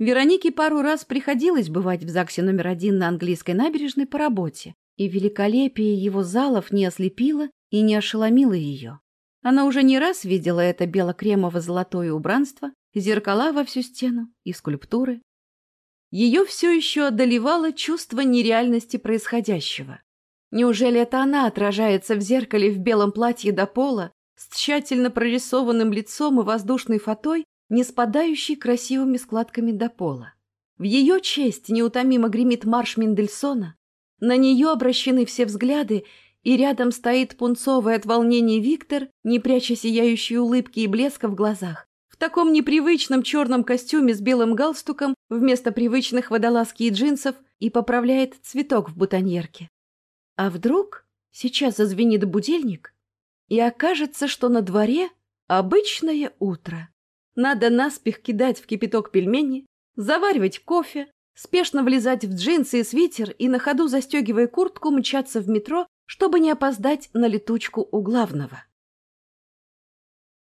Веронике пару раз приходилось бывать в ЗАГСе номер один на английской набережной по работе, и великолепие его залов не ослепило и не ошеломило ее. Она уже не раз видела это бело-кремово-золотое убранство, зеркала во всю стену и скульптуры. Ее все еще одолевало чувство нереальности происходящего. Неужели это она отражается в зеркале в белом платье до пола, с тщательно прорисованным лицом и воздушной фатой, не спадающей красивыми складками до пола? В ее честь неутомимо гремит марш Мендельсона, на нее обращены все взгляды, и рядом стоит пунцовый от волнения Виктор, не пряча сияющие улыбки и блеска в глазах, в таком непривычном черном костюме с белым галстуком вместо привычных водолазки и джинсов и поправляет цветок в бутоньерке. А вдруг сейчас зазвенит будильник, и окажется, что на дворе обычное утро. Надо наспех кидать в кипяток пельмени, заваривать кофе, спешно влезать в джинсы и свитер и на ходу, застегивая куртку, мчаться в метро, чтобы не опоздать на летучку у главного.